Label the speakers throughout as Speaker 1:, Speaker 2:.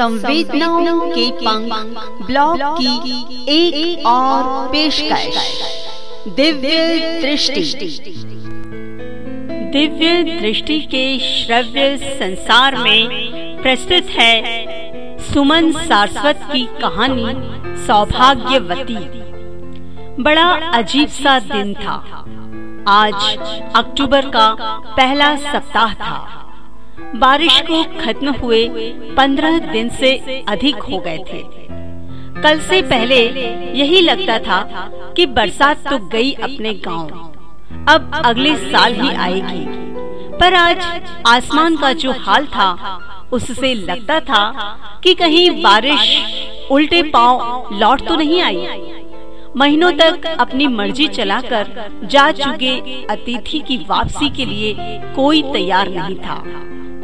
Speaker 1: संवेदनाओं के पंख ब्लॉग की एक, और पेशकश। दिव्य दृष्टि। दिव्य दृष्टि के श्रव्य संसार में प्रस्तुत है सुमन सारस्वत की कहानी सौभाग्यवती। बड़ा अजीब सा दिन था। आज अक्टूबर का पहला सप्ताह था। बारिश को खत्म हुए पंद्रह दिन से अधिक हो गए थे। कल से पहले यही लगता था कि बरसात तो गई अपने गाँव। अब अगले साल ही आएगी। पर आज आसमान का जो हाल था, उससे लगता था कि कहीं बारिश उल्टे पाँव लौट तो नहीं आई। महीनों तक अपनी मर्ज़ी चलाकर जा चुके अतिथि की वापसी के लिए कोई तैयार नहीं था।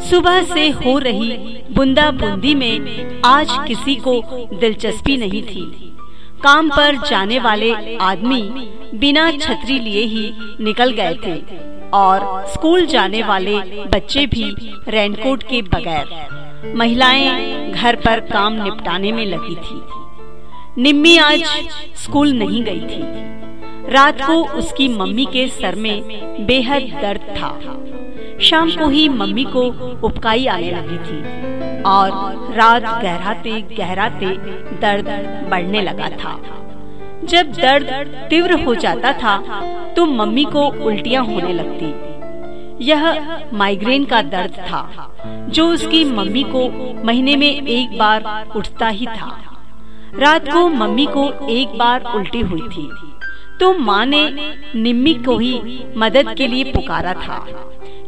Speaker 1: सुबह से हो रही बुंदा बूंदी में आज किसी को दिलचस्पी नहीं थी। काम पर जाने वाले आदमी बिना छतरी लिए ही निकल गए थे और स्कूल जाने वाले बच्चे भी रेनकोट के बगैर। महिलाएँ घर पर काम निपटाने में लगी थी। निम्मी आज स्कूल नहीं गई थी। रात को उसकी मम्मी के सर में बेहद दर्द था। शाम को ही मम्मी को उपकाई आने लगी थी और रात गहराते गहराते दर्द बढ़ने लगा था। जब दर्द तीव्र हो जाता था तो मम्मी को उल्टियाँ होने लगती। यह माइग्रेन का दर्द था, जो उसकी मम्मी को महीने में एक बार उठता ही था। रात को मम्मी को एक बार उल्टी हुई थी तो माँ ने निम्मी को ही मदद के लिए पुकारा था।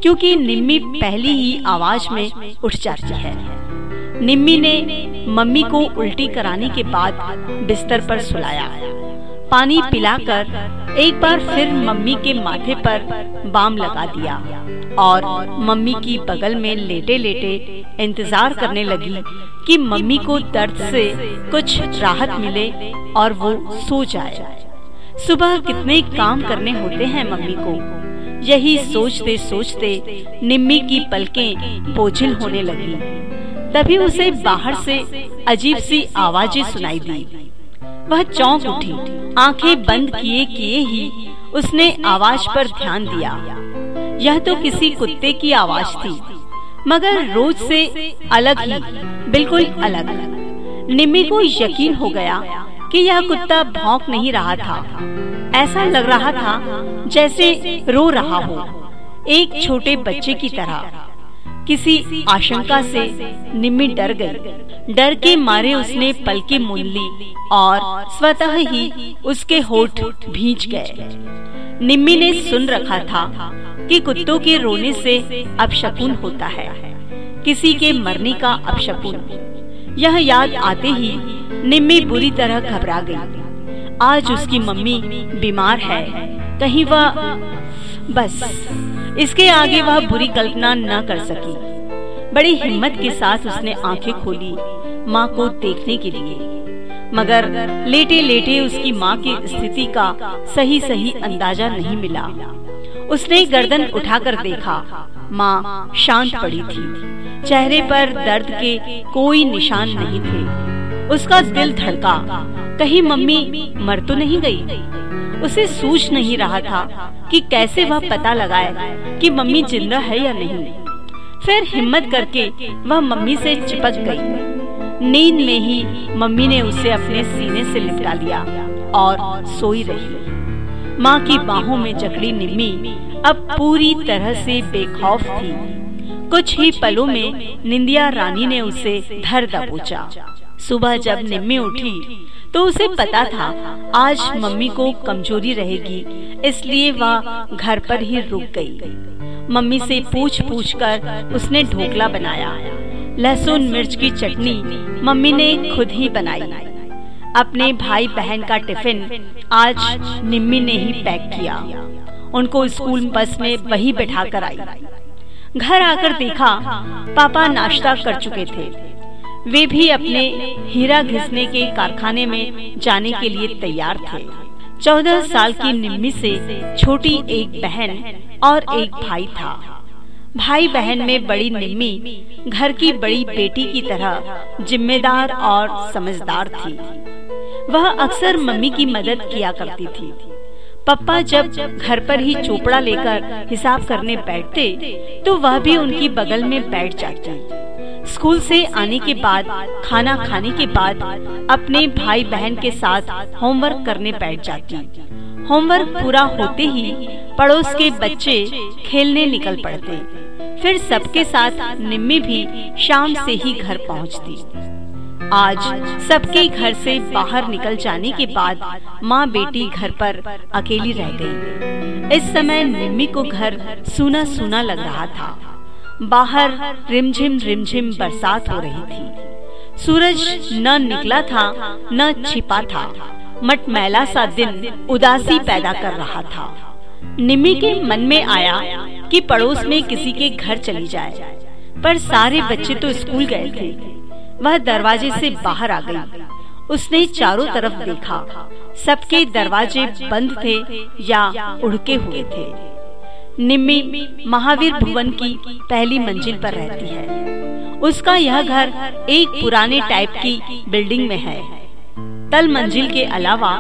Speaker 1: क्योंकि निम्मी पहली ही आवाज़ में उठ जाती है। निम्मी ने मम्मी को उल्टी कराने के बाद बिस्तर पर सुलाया। पानी पिलाकर एक बार फिर मम्मी के माथे पर बाम लगा दिया और मम्मी की बगल में लेटे लेटे इंतज़ार करने लगी कि मम्मी को दर्द से कुछ राहत मिले और वो सो जाए। सुबह कितने काम करने होते हैं मम्मी को? यही सोचते सोचते निम्मी की पलकें बोझिल होने लगी। तभी उसे बाहर से अजीब सी आवाज़ें सुनाई दी। वह चौंक उठी, आँखें बंद किए किए ही उसने आवाज़ पर ध्यान दिया। यह तो किसी कुत्ते की आवाज़ थी, मगर रोज से अलग ही, बिल्कुल अलग। निम्मी को यकीन हो गया कि यह कुत्ता भौंक नहीं रहा था। ऐसा लग रहा था जैसे रो रहा हो, एक छोटे बच्चे की तरह। किसी आशंका से निम्मी डर गई। डर के मारे उसने पलके मूल ली और स्वतः ही उसके होठ भींच गए। निम्मी ने सुन रखा था कि कुत्तों के रोने से अपशकुन होता है। किसी के मरने का अपशकुन यह याद आते ही निम्मी बुरी तरह घबरा गई। आज उसकी मम्मी बीमार है। कहीं वह बस। इसके आगे वह बुरी कल्पना न कर सकी। बड़ी हिम्मत के साथ उसने आँखें खोली माँ को देखने के लिए। मगर लेटे लेटे उसकी माँ की स्थिति का सही सही अंदाज़ा नहीं मिला। उसने गर्दन उठाकर देखा। माँ शांत पड़ी थी। चेहरे पर दर्द के कोई निशान नहीं थे। उसका दिल धड़का। कहीं मम्मी मर तो नहीं गई? उसे सूझ नहीं रहा था कि कैसे वह पता लगाए कि मम्मी ज़िंदा है या नहीं। फिर हिम्मत करके वह मम्मी से चिपक गई। नींद में ही मम्मी ने उसे अपने सीने से लिपटा लिया और सोई रही। माँ की बाहों में जकड़ी निम्मी अब पूरी तरह से बेखौफ थी। कुछ ही पलों में निंदिया रानी ने उसे धर दबोचा। सुबह जब निम्मी उठी तो उसे पता था, आज मम्मी को कमज़ोरी रहेगी, इसलिए वह घर पर ही रुक गई। मम्मी से पूछ पूछ कर उसने ढोकला बनाया। लहसुन मिर्च की चटनी मम्मी ने खुद ही बनाई। अपने भाई बहन का टिफ़िन आज निम्मी ने ही पैक किया। उनको स्कूल बस में वही बैठा कर आई। घर आकर देखा, पापा नाश्ता कर चुके थे। वे भी अपने हीरा घिसने के कारखाने में जाने के लिए तैयार थे। चौदह साल की निम्मी से छोटी एक बहन और एक भाई था। भाई बहन में बड़ी निम्मी घर की बड़ी बेटी की तरह जिम्मेदार और समझदार थी। वह अक्सर मम्मी की मदद किया करती थी। पप्पा जब घर पर ही चोपड़ा लेकर हिसाब करने बैठते तो वह भी उनकी बगल में बैठ जाती। स्कूल से आने के बाद, खाना खाने के बाद, अपने भाई बहन के साथ होमवर्क करने बैठ जाती होमवर्क पूरा होते ही पड़ोस के बच्चे खेलने निकल पड़ते फिर सबके साथ निम्मी भी शाम से ही घर पहुँचती। आज सबके घर से बाहर निकल जाने के बाद माँ बेटी घर पर अकेली रह गई। इस समय निम्मी को घर सुना सुना लग रहा था बाहर रिमझिम रिमझिम बरसात हो रही थी। सूरज न निकला था, न छिपा था। मटमैला सा दिन उदासी पैदा कर रहा था। निमी के मन में आया कि पड़ोस में किसी के घर चली जाए। पर सारे बच्चे तो स्कूल गए थे। वह दरवाजे से बाहर आ गई। उसने चारों तरफ़ देखा। सबके दरवाजे बंद थे या उड़के हुए थे। निम्मी महावीर भुवन की पहली मंजिल पर रहती है। उसका यह घर एक पुराने टाइप की बिल्डिंग में है। तल मंजिल के अलावा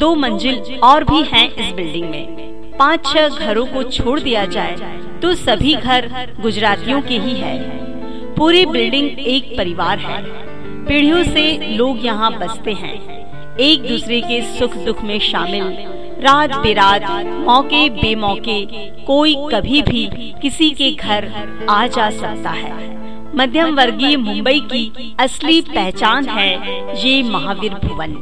Speaker 1: दो मंजिल और भी हैं इस बिल्डिंग में। पाँच छह घरों को छोड़ दिया जाए तो सभी घर गुजरातियों के ही है। पूरी बिल्डिंग एक परिवार है। पीढ़ियों से लोग यहाँ बसते हैं। एक दूसरे के सुख दुख में शामिल रात बेरात, मौके बेमौके, कोई कभी भी किसी के घर आ जा सकता है। मध्यम वर्गीय मुंबई की असली पहचान है ये महावीर भुवन।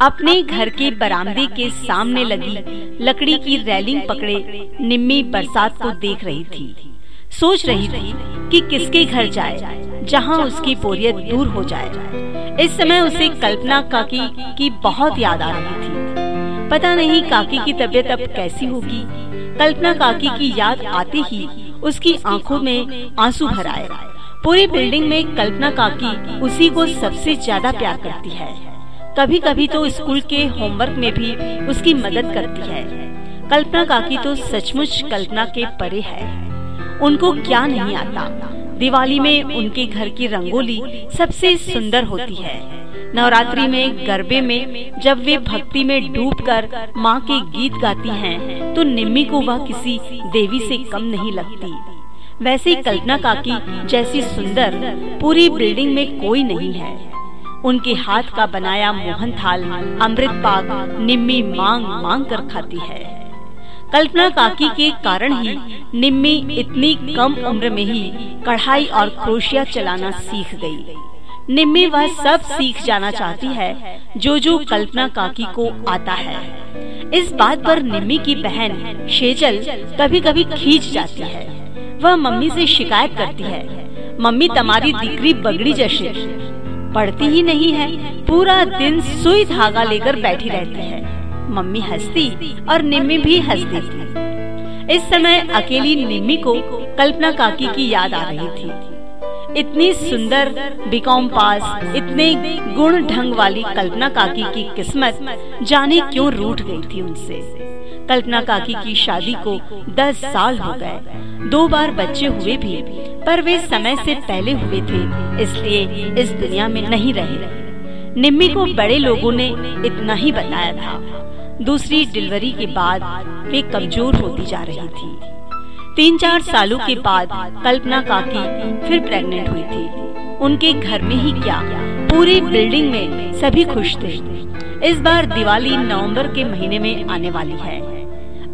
Speaker 1: अपने घर के बरामदे के सामने लगी लकड़ी की रैलिंग पकड़े निम्मी बरसात को देख रही थी। सोच रही थी कि किसके घर जाए, जहाँ उसकी बोरियत दूर हो जाए। इस समय उसे कल्पना काकी की बहुत याद आ रही थी। पता नहीं काकी की तबीयत अब कैसी होगी। कल्पना काकी की याद आते ही उसकी आँखों में आँसू भर आए। पूरी बिल्डिंग में कल्पना काकी उसी को सबसे ज़्यादा प्यार करती है। कभी कभी तो स्कूल के होमवर्क में भी उसकी मदद करती है। कल्पना काकी तो सचमुच कल्पना के परे है। उनको क्या नहीं आता। दिवाली में उनके घर की रंगोली सबसे सुंदर होती है। नवरात्रि में गरबे में जब वे भक्ति में डूबकर माँ के गीत गाती हैं, तो निम्मी को वह किसी देवी से कम नहीं लगती। वैसे कल्पना काकी जैसी सुंदर पूरी बिल्डिंग में कोई नहीं है। उनके हाथ का बनाया मोहन थाल अमृत पाक निम्मी मांग मांग कर खाती है। कल्पना काकी के कारण ही निम्मी इतनी कम उम्र में ही कढ़ाई और क्रोशिया चलाना सीख गई। निम्मी वह सब सीख जाना चाहती है, जो जो कल्पना काकी को आता है। इस बात पर निम्मी की बहन शेजल कभी कभी खींच जाती है। वह मम्मी से शिकायत करती है, मम्मी, तुम्हारी दिकरी बगड़ी जैसे। पढ़ती ही नहीं है, पूरा दिन सुई धागा लेकर बैठी रहती है। मम्मी हंसती और निम्मी भी हंसती थी इस समय अकेली निम्मी को कल्पना काकी की याद आ रही थी। इतनी सुंदर बीकॉम पास, इतने गुण ढंग वाली कल्पना काकी की किस्मत जाने क्यों रूठ गई थी उनसे? कल्पना काकी की शादी को दस साल हो गए। दो बार बच्चे हुए भी, पर वे समय से पहले हुए थे, इसलिए इस दुनिया में नहीं रहे। निम्मी को बड़े लोगों ने इतना ही बताया था। दूसरी डिलीवरी के बाद वे कमज़ोर होती जा रही थी। तीन चार सालों के बाद कल्पना काकी फिर प्रेग्नेंट हुई थी। उनके घर में ही क्या, पूरी बिल्डिंग में सभी खुश थे। इस बार दिवाली नवंबर के महीने में आने वाली है।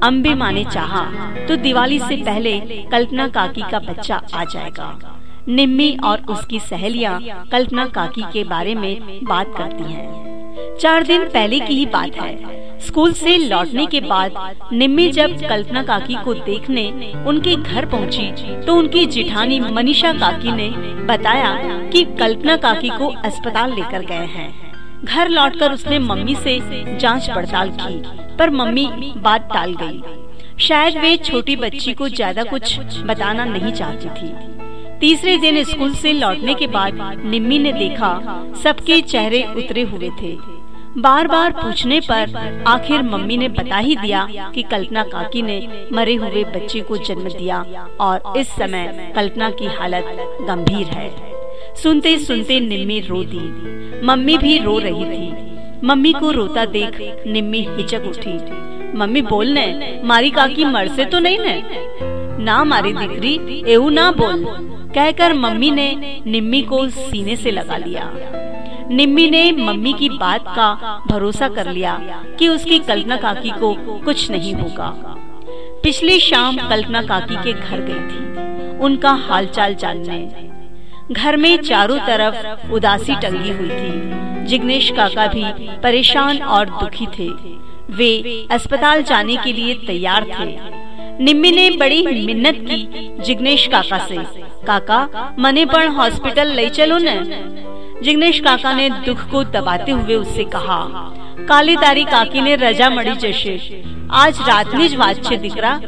Speaker 1: अम्बे माँ ने चाहा तो दिवाली से पहले कल्पना काकी का बच्चा आ जाएगा। निम्मी और उसकी सहेलियाँ कल्पना काकी के बारे में बात करती हैं। चार दिन पहले की ही बात है। स्कूल से लौटने के बाद निम्मी जब कल्पना काकी को देखने उनके घर पहुँची, तो उनकी जिठानी मनीषा काकी ने बताया कि कल्पना काकी को अस्पताल लेकर गए हैं। घर लौटकर उसने मम्मी से जाँच पड़ताल की पर मम्मी बात टाल गई। शायद वे छोटी बच्ची को ज़्यादा कुछ बताना नहीं चाहती थी। तीसरे दिन स्कूल से लौटने के बाद निम्मी ने देखा सबके चेहरे उतरे हुए थे। बार बार पूछने पर आखिर मम्मी ने बता ही दिया कि कल्पना काकी ने मरे हुए बच्चे को जन्म दिया और इस समय कल्पना की हालत गंभीर है। सुनते सुनते निम्मी रो दी। मम्मी भी रो रही थी। मम्मी को रोता देख निम्मी हिचक उठी। मम्मी बोलने मारी काकी मर से तो नहीं ने? ना मारी दिकरी एवं ना बोल, कहकर मम्मी ने निम्मी को सीने से लगा लिया। निम्मी ने मम्मी की बात का भरोसा कर लिया कि उसकी कल्पना काकी को कुछ नहीं होगा। पिछली शाम कल्पना काकी के घर गई थी। उनका हालचाल जानने। घर में चारों तरफ़ उदासी टंगी हुई थी। जिग्नेश काका भी परेशान और दुखी थे। वे अस्पताल जाने के लिए तैयार थे। निम्मी ने बड़ी मिन्नत की जिग्नेश काका से। काका, मने पर हॉस्पिटल ले चलो न। जिग्नेश काका ने दुख को दबाते हुए उससे कहा, काली तारी काकी ने रजा मड़ी जैसे, आज रात में बात छे दिकरा,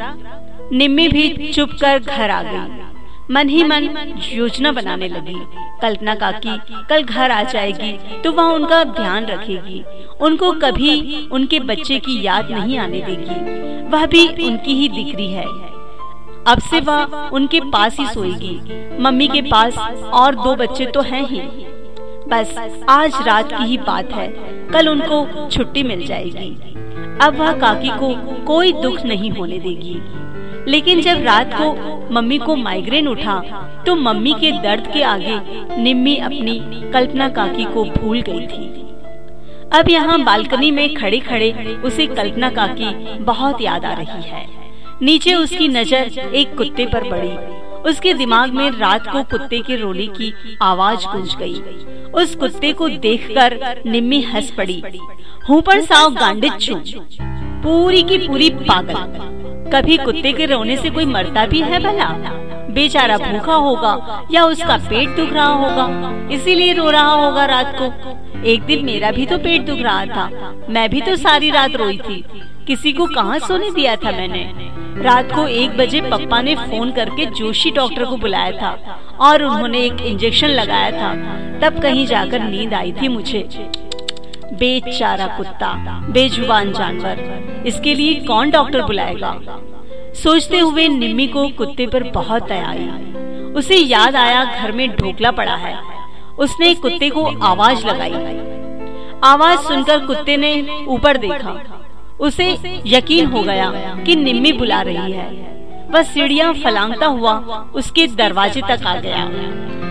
Speaker 1: निम्मी भी चुप कर घर आ गई। मन ही मन योजना बनाने लगी, कल्पना काकी, कल घर आ जाएगी तो वह उनका ध्यान रखेगी, उनको कभी उनके बच्चे की याद नहीं आने देगी, वह भी उनकी ही दिकरी है। अब से वह उनके पास ही सोएगी, मम्मी के पास और दो बच्चे तो हैं ही बस आज रात की ही बात है। कल उनको छुट्टी मिल जाएगी। अब वह काकी को कोई दुख नहीं होने देगी। लेकिन जब रात को मम्मी को माइग्रेन उठा तो मम्मी के दर्द के आगे निम्मी अपनी कल्पना काकी को भूल गई थी। अब यहाँ बालकनी में खड़े खड़े उसे कल्पना काकी बहुत याद आ रही है। नीचे उसकी नज़र एक कुत्ते पर पड़ी। उसके दिमाग में रात को कुत्ते के रोने की आवाज़ गूंज गई। उस कुत्ते को देखकर निम्मी हंस पड़ी। हूँ पर साव गांडित छू। पूरी की पूरी पागल। कभी कुत्ते के रोने से कोई मरता भी है भला? बेचारा भूखा होगा या उसका पेट दुख रहा होगा। इसीलिए रो रहा होगा रात को। एक दिन मेरा भी तो पेट दुख रहा था। मैं भी तो सारी रात रोई थी। किसी को कहाँ सोने दिया था मैंने? रात को एक बजे पप्पा ने फ़ोन करके जोशी डॉक्टर को बुलाया था और उन्होंने एक इंजेक्शन लगाया था। तब कहीं जाकर नींद आई थी मुझे। बेचारा कुत्ता, बेजुबान जानवर, इसके लिए कौन डॉक्टर बुलाएगा? सोचते हुए निम्मी को कुत्ते पर बहुत दया आई। उसे याद आया घर में ढोकला पड़ा है। उसने कुत्ते को आवाज़ लगाई। आवाज़ सुनकर कुत्ते ने ऊपर देखा। उसे यकीन हो गया कि निम्मी बुला रही है। वह सीढ़ियाँ फलांगता हुआ उसके दरवाजे तक आ गया।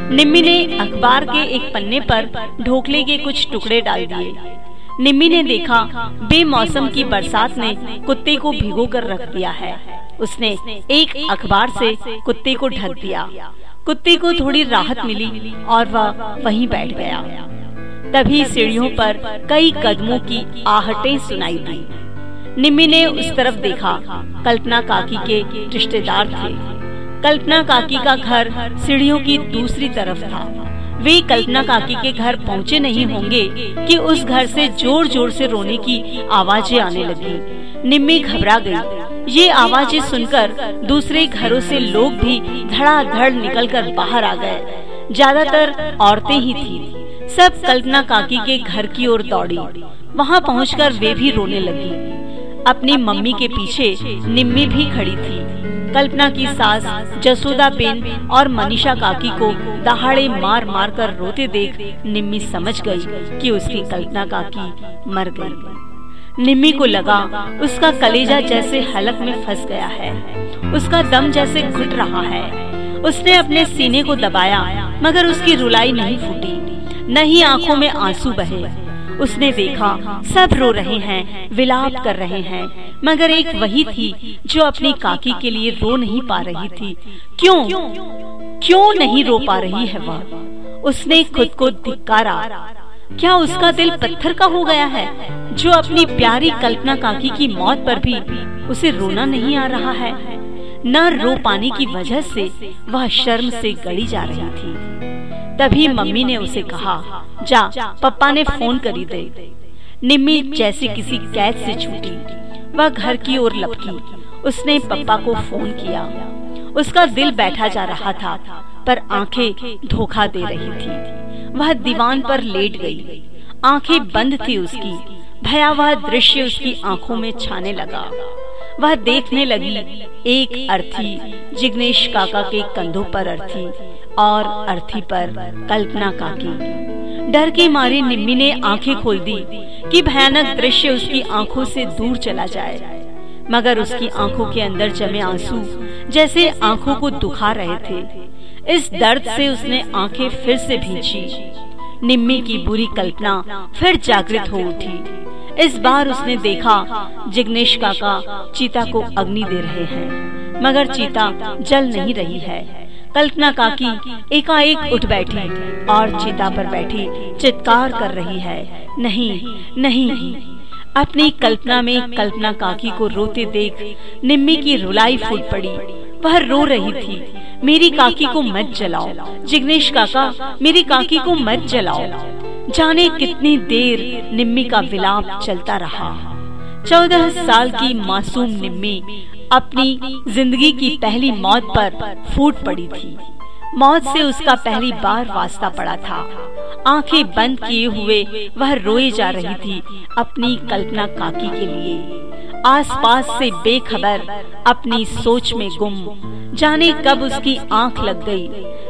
Speaker 1: निम्मी ने अखबार के एक पन्ने पर ढोकले के कुछ टुकड़े डाल दिए। निम्मी ने देखा, बेमौसम की बरसात ने कुत्ते को भिगो कर रख दिया है। उसने एक अखबार से कुत्ते को ढक दिया। कुत्ते को थोड़ी राहत मिली और वह वहीं बैठ गया। तभी सीढ़ियों पर कई कदमों की आहटें सुनाई दी। निम्मी ने उस तरफ़ देखा, कल्पना काकी के रिश्तेदार थे। कल्पना काकी का घर सीढ़ियों की दूसरी तरफ़ था। वे कल्पना काकी के घर पहुँचे नहीं होंगे कि उस घर से ज़ोर ज़ोर से रोने की आवाज़ें आने लगी। निम्मी घबरा गई। ये आवाज़ें सुनकर दूसरे घरों से लोग भी धड़ाधड़ निकलकर बाहर आ गए। ज़्यादातर औरतें ही थी। सब कल्पना काकी के घर की ओर दौड़ी। वहाँ पहुँच वे भी रोने लगी। अपनी मम्मी के पीछे निम्मी भी खड़ी थी। कल्पना की सास जसोदा बेन और मनीषा काकी को दहाड़े मार मार कर रोते देख निम्मी समझ गई कि उसकी कल्पना काकी मर गई। निम्मी को लगा, उसका कलेजा जैसे हलक में फंस गया है, उसका दम जैसे घुट रहा है। उसने अपने सीने को दबाया, मगर उसकी रुलाई नहीं फूटी, न ही आँखों में आँसू बहे। उसने देखा, सब रो रहे हैं, विलाप कर रहे हैं, मगर एक वही थी जो अपनी काकी के लिए रो नहीं पा रही थी। क्यों? क्यों नहीं रो पा रही है वह? उसने खुद को धिकारा क्या उसका दिल पत्थर का हो गया है? जो अपनी प्यारी कल्पना काकी की मौत पर भी उसे रोना नहीं आ रहा है। न रो पाने की वजह से वह शर्म से गड़ी जा रही थी। तभी मम्मी ने उसे कहा, जा, पप्पा ने फ़ोन करी दे निम्मी जैसे किसी कैद से छूटी। वह घर की ओर लपकी। उसने पप्पा को फ़ोन किया। उसका दिल बैठा जा रहा था। पर आँखें धोखा दे रही थी। वह दीवान पर लेट गई। आँखें बंद थी उसकी। भयावह दृश्य उसकी आँखों में छाने लगा। वह देखने लगी एक अर्थी, जिग्नेश काका के कंधों पर अर्थी और अर्थी पर कल्पना काकी। डर के मारे निम्मी ने आँखें खोल दी कि भयानक दृश्य उसकी आँखों से दूर चला जाए। मगर उसकी आँखों के अंदर जमे आँसू जैसे आँखों को दुखा रहे थे। इस दर्द से उसने आँखें फिर से भींची। निम्मी की बुरी कल्पना फिर जागृत हो उठी। इस बार उसने देखा, जिग्नेश काका चीता को अग्नि दे रहे हैं, मगर चीता जल नहीं रही है। कल्पना काकी एकाएक उठ बैठी और चीता पर बैठी चित्कार कर रही है, नहीं नहीं। अपनी कल्पना में कल्पना काकी को रोते देख निम्मी की रुलाई फूट पड़ी। वह रो रही थी। मेरी काकी को मत जलाओ। जिग्नेश काका, मेरी काकी को मत जलाओ। जाने कितनी देर निम्मी का विलाप चलता रहा। चौदह साल की मासूम निम्मी अपनी ज़िंदगी की पहली मौत पर फूट पड़ी थी। मौत से उसका पहली बार वास्ता पड़ा था। आँखें बंद किए हुए वह रोए जा रही थी अपनी कल्पना काकी के लिए। आसपास से बेखबर अपनी सोच में गुम। जाने कब उसकी आँख लग गई।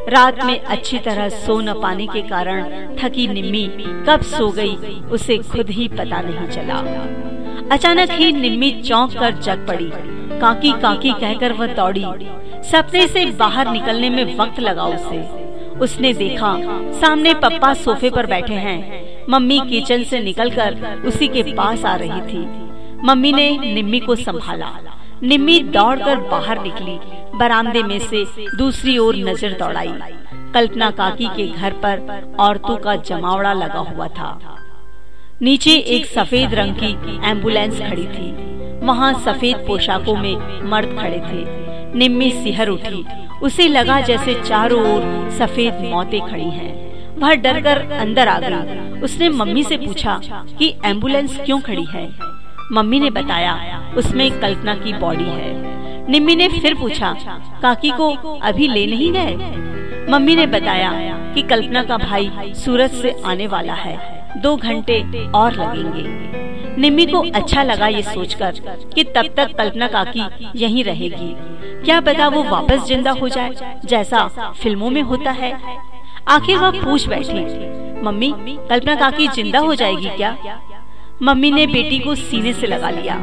Speaker 1: रात में अच्छी तरह सो न पाने के कारण थकी निम्मी कब सो गई उसे खुद ही पता नहीं चला। अचानक ही निम्मी चौंक कर जग पड़ी। काकी काकी कहकर वह दौड़ी। सपने से बाहर निकलने में वक्त लगा उसे। उसने देखा, सामने पप्पा सोफे पर बैठे हैं। मम्मी किचन से निकलकर उसी के पास आ रही थी। मम्मी ने निम्मी को संभाला। निम्मी दौड़कर बाहर निकली। बरामदे में से दूसरी ओर नज़र दौड़ाई। कल्पना काकी के घर पर औरतों का जमावड़ा लगा हुआ था। नीचे एक सफ़ेद रंग की एंबुलेंस खड़ी थी। वहाँ सफ़ेद पोशाकों में मर्द खड़े थे। निम्मी सिहर उठी। उसे लगा जैसे चारों ओर सफ़ेद मौतें खड़ी हैं। वह डर कर अंदर आ गई। उसने मम्मी से पूछा कि, एंबुलेंस क्यों खड़ी है? मम्मी ने बताया, उसमें कल्पना की बॉडी है। निम्मी ने फिर पूछा, काकी को अभी ले नहीं गए? मम्मी ने बताया कि कल्पना का भाई सूरत से आने वाला है। दो घंटे और लगेंगे। निम्मी को अच्छा लगा ये सोचकर कि तब तक कल्पना काकी यहीं रहेगी। क्या पता वो वापस ज़िंदा हो जाए, जैसा फ़िल्मों में होता है। आखिर वह पूछ बैठी, मम्मी, कल्पना काकी ज़िंदा हो जाएगी क्या? मम्मी ने बेटी को सीने से लगा लिया।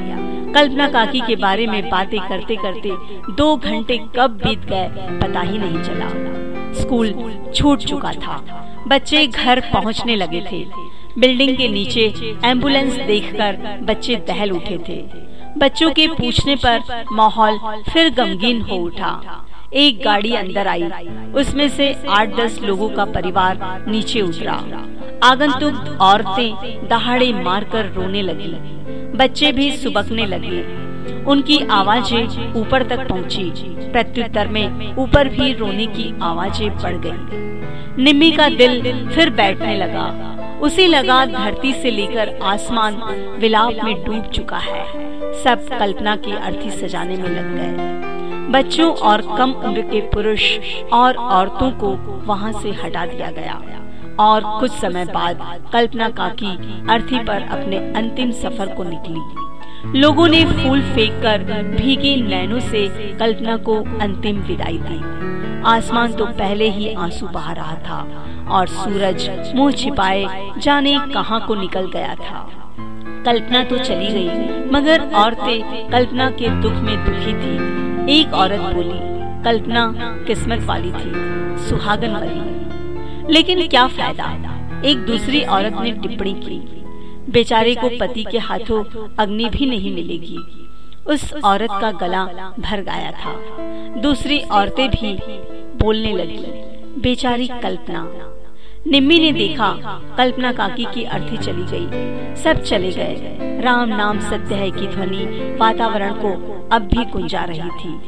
Speaker 1: कल्पना काकी के बारे में बातें करते करते दो घंटे कब बीत गए, पता ही नहीं चला। स्कूल छूट चुका था। बच्चे घर पहुँचने लगे थे। बिल्डिंग के नीचे एंबुलेंस देखकर बच्चे दहल उठे थे। बच्चों के पूछने पर माहौल फिर गमगीन हो उठा। एक गाड़ी अंदर आई। उसमें से आठ दस लोगों का परिवार नीचे उतरा। आगंतुक औरतें दहाड़े मारकर रोने लगी। बच्चे भी सुबकने लगे। उनकी आवाज़ें ऊपर तक पहुँची। प्रत्युत्तर में ऊपर भी रोने की आवाज़ें बढ़ गईं। निम्मी का दिल फिर बैठने लगा। उसे लगा धरती से लेकर आसमान विलाप में डूब चुका है। सब कल्पना की अर्थी सजाने में लग गए। बच्चों और कम उम्र के पुरुष और औरतों को वहाँ से हटा दिया गया। और कुछ समय बाद कल्पना काकी अर्थी पर अपने अंतिम सफ़र को निकली। लोगों ने फूल फेंककर भीगे नैनों से कल्पना को अंतिम विदाई दी। आसमान तो पहले ही आँसू बहा रहा था और सूरज मुँह छिपाए जाने कहाँ को निकल गया था। कल्पना तो चली गई, मगर औरतें कल्पना के दुख में दुखी थी। एक औरत बोली, कल्पना किस्मत वाली थी, सुहागन वाली। लेकिन क्या फ़ायदा? एक दूसरी औरत ने टिप्पणी की, बेचारे को पति के हाथों अग्नि भी नहीं मिलेगी। उस औरत का गला भर गया था। दूसरी औरतें भी बोलने लगी। बेचारी कल्पना। निम्मी ने देखा, कल्पना काकी की अर्थी चली गई। सब चले गए। राम नाम सत्य है की ध्वनि वातावरण को अब भी गुंजा रही थी।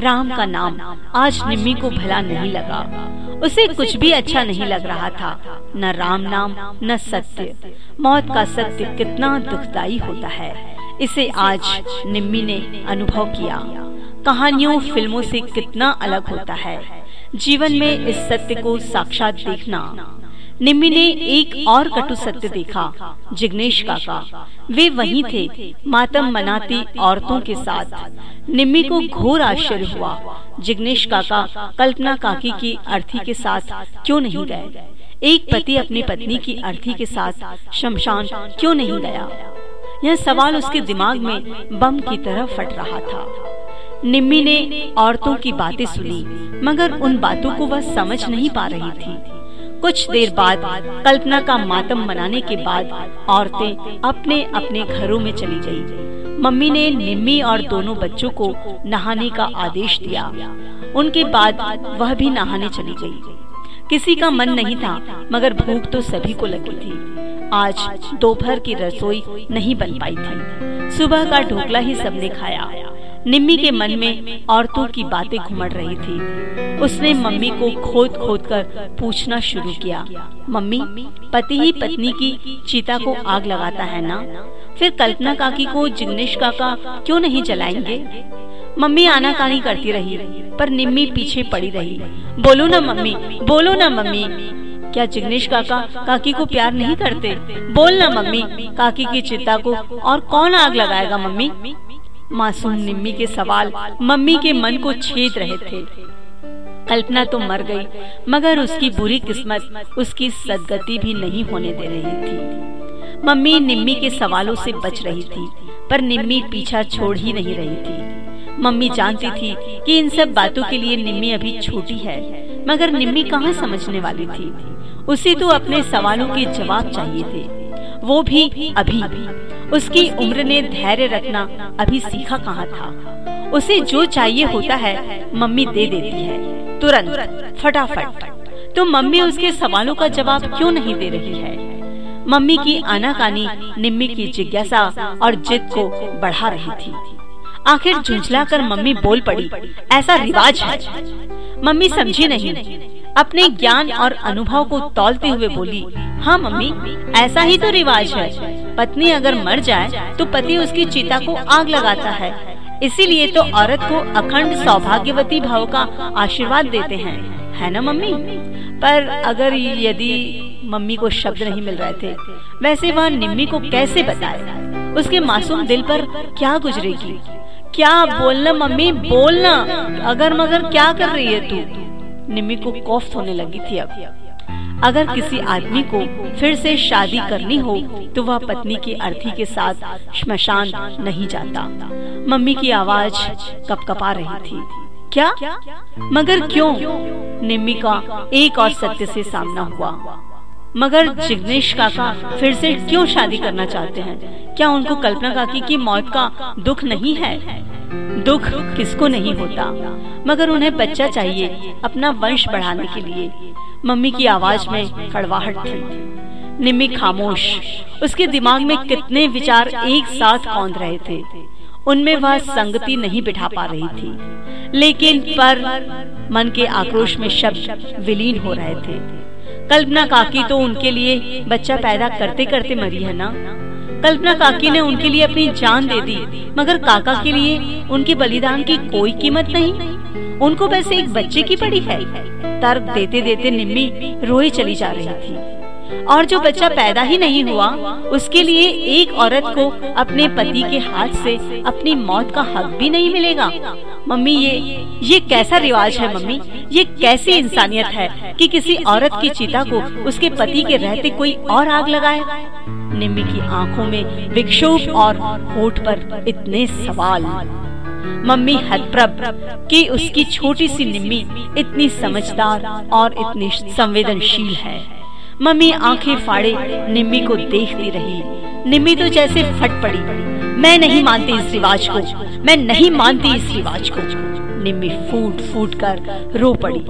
Speaker 1: राम का नाम आज निम्मी को भला नहीं लगा। उसे कुछ भी अच्छा नहीं लग रहा था। न राम नाम, न सत्य। मौत का सत्य कितना दुखदाई होता है। इसे आज निम्मी ने अनुभव किया। कहानियों, फ़िल्मों से कितना अलग होता है। जीवन में इस सत्य को साक्षात देखना। निम्मी ने एक और कटु सत्य देखा, जिग्नेश काका। वे वही थे, मातम मनाती औरतों के साथ। निम्मी को घोर आश्चर्य हुआ। जिग्नेश काका कल्पना काकी की अर्थी के साथ क्यों नहीं गए? एक पति अपनी पत्नी की अर्थी के साथ शमशान क्यों नहीं गया? यह सवाल उसके दिमाग में बम की तरह फट रहा था। निम्मी ने औरतों की बातें सुनी, मगर उन बातों को वह समझ नहीं पा रही थी। कुछ देर बाद कल्पना का मातम मनाने के बाद औरतें अपने अपने घरों में चली गई मम्मी ने निम्मी और दोनों बच्चों को नहाने का आदेश दिया। उनके बाद वह भी नहाने चली गई। किसी का मन नहीं था, मगर भूख तो सभी को लगी थी। आज दोपहर की रसोई नहीं बन पाई थी। सुबह का ढोकला ही सबने खाया। निम्मी के मन में औरतों की बातें घुमड़ रही थी। उसने मम्मी को खोद खोद कर पूछना शुरू किया। मम्मी पति ही पत्नी की चिता को आग लगाता है ना? फिर कल्पना काकी को जिग्नेश काका क्यों नहीं जलाएँगे? मम्मी आनाकानी करती रही पर निम्मी पीछे पड़ी रही। बोलो ना मम्मी बोलो ना मम्मी क्या जिग्नेश काका काकी को प्यार नहीं करते? बोल ना मम्मी काकी की चिता को और कौन आग लगाएगा मम्मी? मासूम निम्मी के सवाल मम्मी के मन को छेद रहे थे। कल्पना तो मर गई, मगर उसकी बुरी किस्मत, उसकी सदगति भी नहीं होने दे रही थी। मम्मी निम्मी के सवालों से बच रही थी, पर निम्मी पीछा छोड़ ही नहीं रही थी। मम्मी जानती थी कि इन सब बातों के लिए निम्मी अभी छोटी है, मगर निम्मी कहाँ समझने वाली थी? उसे तो अपने सवालों के जवाब चाहिए थे। वो भी अभी। उसकी उम्र ने धैर्य रखना अभी सीखा कहाँ था? उसे जो चाहिए होता है, मम्मी दे देती है। तुरंत, फटाफट। तो मम्मी उसके सवालों का जवाब क्यों नहीं दे रही है? मम्मी की आनाकानी, निम्मी की जिज्ञासा और जिद को बढ़ा रही थी। आखिर झुंझला कर मम्मी बोल पड़ी, ऐसा रिवाज है? मम्मी समझी नहीं। अपने ज्ञान और अनुभव को तौलते हुए बोली हाँ मम्मी, ऐसा ही तो रिवाज है। पत्नी अगर मर जाए तो पति उसकी चिता को आग लगाता है। इसीलिए तो औरत को अखंड सौभाग्यवती भाव का आशीर्वाद देते हैं। है ना मम्मी? पर अगर यदि मम्मी को शब्द नहीं मिल रहे थे, वैसे वह निम्मी को कैसे बताए? उसके मासूम दिल पर क्या गुजरेगी? क्या बोलना मम्मी, बोलना? अगर मगर क्या कर रही है तू? निम्मी को कौफ होने लगी थी अब। अगर किसी आदमी को फिर से शादी करनी हो तो वह पत्नी की अर्थी के साथ श्मशान नहीं जाता। मम्मी की आवाज़ कपकपा रही थी। क्या? मगर क्यों? निम्मी का एक और सत्य से सामना हुआ। मगर जिग्नेश काका फिर से क्यों शादी करना चाहते हैं? क्या उनको कल्पना काकी की मौत का दुख नहीं है? दुख किसको नहीं होता, मगर उन्हें बच्चा चाहिए अपना वंश बढ़ाने के लिए। मम्मी की आवाज़ में कड़वाहट थी। निम्मी खामोश, उसके दिमाग में कितने विचार एक साथ कौंध रहे थे। उनमें वह संगति नहीं बिठा पा रही थी। लेकिन पर मन के आक्रोश में शब्द विलीन हो रहे थे। कल्पना काकी तो उनके लिए बच्चा पैदा करते करते मरी है ना? कल्पना काकी ने उनके लिए अपनी जान दे दी, मगर काका के लिए उनके बलिदान की कोई कीमत नहीं। उनको वैसे एक बच्चे की पड़ी है। तर्क देते देते निम्मी रोई चली जा रही थी। और जो बच्चा पैदा ही नहीं हुआ, उसके लिए एक औरत को अपने पति के हाथ से अपनी मौत का हक भी नहीं मिलेगा। मम्मी, ये ये कैसा रिवाज है मम्मी? ये कैसी इंसानियत है कि किसी औरत की चिता को उसके पति के रहते कोई और आग लगाए? निम्मी की आँखों में विक्षोभ और होठ पर इतने सवाल। मम्मी, हतप्रभ कि उसकी छोटी सी निम्मी इतनी समझदार और इतनी संवेदनशील है। मम्मी आँखें फाड़े, निम्मी को देखती रही। निम्मी तो जैसे फट पड़ी। मैं नहीं मानती इस रिवाज को। मैं नहीं मानती इस रिवाज को। निम्मी फूट फूट कर रो पड़ी।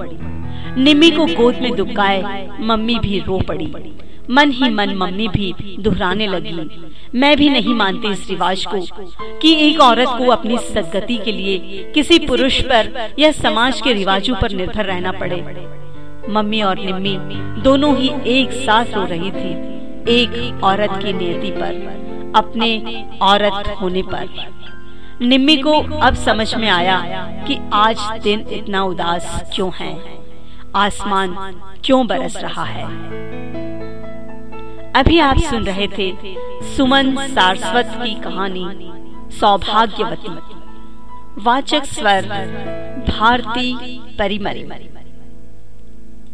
Speaker 1: निम्मी को गोद में दुखाए मम्मी भी रो पड़ी। मन ही मन मम्मी भी दोहराने लगी। मैं भी नहीं मानती इस रिवाज को कि एक औरत को अपनी सदगति के लिए किसी पुरुष पर या समाज के रिवाजों पर निर्भर रहना पड़े। मम्मी और निम्मी दोनों ही एक साथ रो रही थी, एक औरत की नियति पर, अपने औरत होने पर। निम्मी को अब समझ में आया कि आज दिन इतना उदास क्यों है, आसमान क्यों बरस रहा है। अभी आप सुन रहे थे सुमन सारस्वत की कहानी, सौभाग्यवती। वाचक स्वर, भारती परिमरी